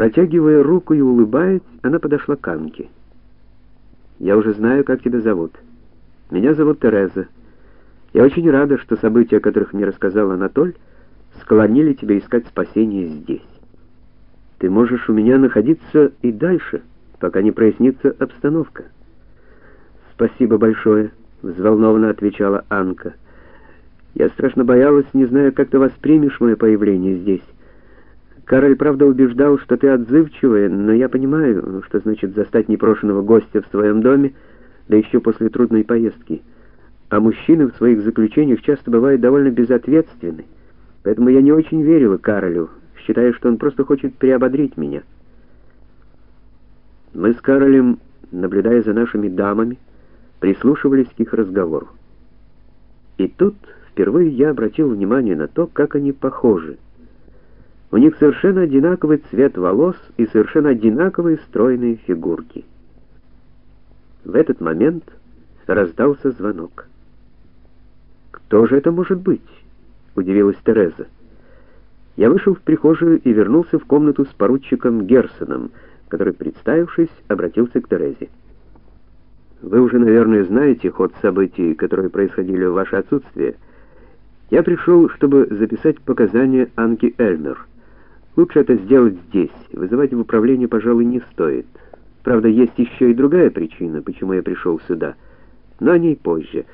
Протягивая руку и улыбаясь, она подошла к Анке. «Я уже знаю, как тебя зовут. Меня зовут Тереза. Я очень рада, что события, о которых мне рассказал Анатоль, склонили тебя искать спасение здесь. Ты можешь у меня находиться и дальше, пока не прояснится обстановка». «Спасибо большое», — взволнованно отвечала Анка. «Я страшно боялась, не зная, как ты воспримешь мое появление здесь». Кароль, правда, убеждал, что ты отзывчивая, но я понимаю, что значит застать непрошенного гостя в своем доме, да еще после трудной поездки. А мужчины в своих заключениях часто бывают довольно безответственны. Поэтому я не очень верила Каролю, считая, что он просто хочет приободрить меня. Мы с Каролем, наблюдая за нашими дамами, прислушивались к их разговору. И тут впервые я обратил внимание на то, как они похожи. У них совершенно одинаковый цвет волос и совершенно одинаковые стройные фигурки. В этот момент раздался звонок. «Кто же это может быть?» — удивилась Тереза. Я вышел в прихожую и вернулся в комнату с поручиком Герсоном, который, представившись, обратился к Терезе. «Вы уже, наверное, знаете ход событий, которые происходили в ваше отсутствие. Я пришел, чтобы записать показания Анки Эльмер». Лучше это сделать здесь. Вызывать в управление, пожалуй, не стоит. Правда, есть еще и другая причина, почему я пришел сюда. Но о ней позже.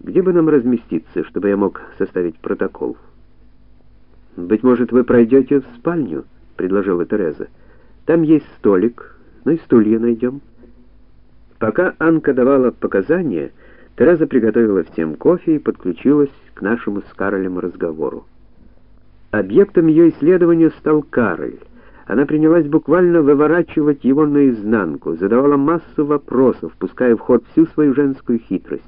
Где бы нам разместиться, чтобы я мог составить протокол? Быть может, вы пройдете в спальню, предложила Тереза. Там есть столик, ну и стулья найдем. Пока Анка давала показания, Тереза приготовила всем кофе и подключилась к нашему с Каролем разговору. Объектом ее исследования стал Кароль. Она принялась буквально выворачивать его наизнанку, задавала массу вопросов, пуская в ход всю свою женскую хитрость.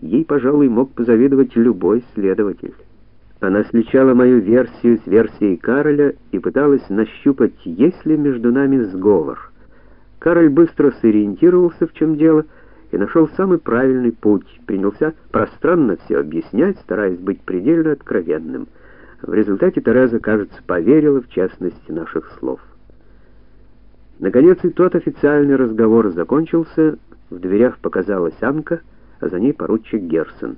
Ей, пожалуй, мог позавидовать любой следователь. Она сличала мою версию с версией Кароля и пыталась нащупать, есть ли между нами сговор. Кароль быстро сориентировался, в чем дело, и нашел самый правильный путь, принялся пространно все объяснять, стараясь быть предельно откровенным — в результате Тереза, кажется, поверила в честность наших слов. Наконец и тот официальный разговор закончился, в дверях показалась Анка, а за ней поручик Герсон.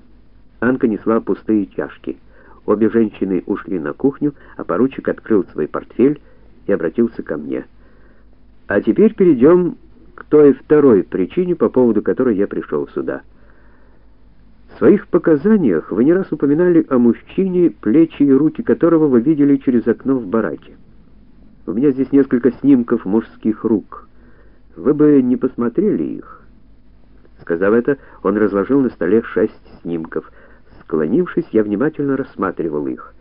Анка несла пустые чашки. Обе женщины ушли на кухню, а поручик открыл свой портфель и обратился ко мне. А теперь перейдем к той второй причине, по поводу которой я пришел сюда. В своих показаниях вы не раз упоминали о мужчине, плечи и руки которого вы видели через окно в бараке. У меня здесь несколько снимков мужских рук. Вы бы не посмотрели их? Сказав это, он разложил на столе шесть снимков. Склонившись, я внимательно рассматривал их.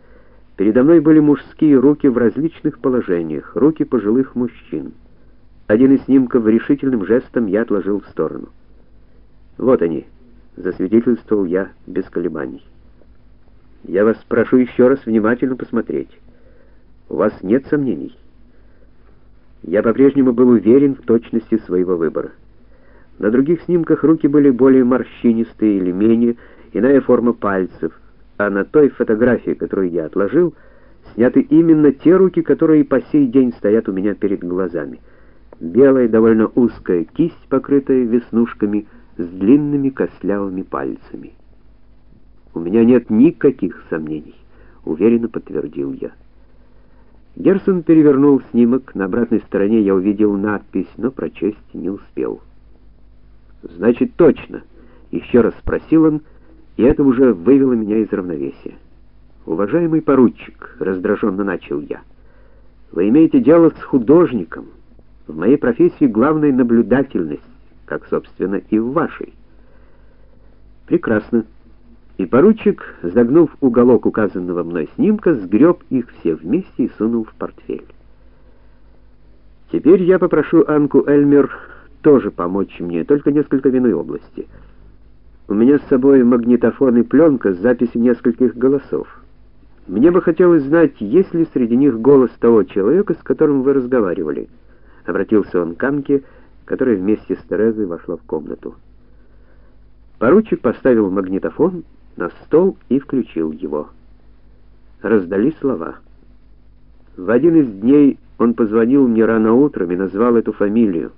Передо мной были мужские руки в различных положениях, руки пожилых мужчин. Один из снимков решительным жестом я отложил в сторону. Вот они засвидетельствовал я без колебаний. Я вас прошу еще раз внимательно посмотреть. У вас нет сомнений? Я по-прежнему был уверен в точности своего выбора. На других снимках руки были более морщинистые или менее, иная форма пальцев, а на той фотографии, которую я отложил, сняты именно те руки, которые по сей день стоят у меня перед глазами. Белая, довольно узкая кисть, покрытая веснушками, с длинными костлявыми пальцами. «У меня нет никаких сомнений», — уверенно подтвердил я. Герсон перевернул снимок, на обратной стороне я увидел надпись, но прочесть не успел. «Значит, точно!» — еще раз спросил он, и это уже вывело меня из равновесия. «Уважаемый поручик», — раздраженно начал я, — «вы имеете дело с художником. В моей профессии главная наблюдательность как, собственно, и в вашей. Прекрасно. И поручик, загнув уголок указанного мной снимка, сгреб их все вместе и сунул в портфель. Теперь я попрошу Анку Эльмер тоже помочь мне, только несколько в иной области. У меня с собой магнитофон и пленка с записью нескольких голосов. Мне бы хотелось знать, есть ли среди них голос того человека, с которым вы разговаривали. Обратился он к Анке, которая вместе с Терезой вошла в комнату. Поручик поставил магнитофон на стол и включил его. Раздались слова. В один из дней Он позвонил мне рано утром и назвал эту фамилию.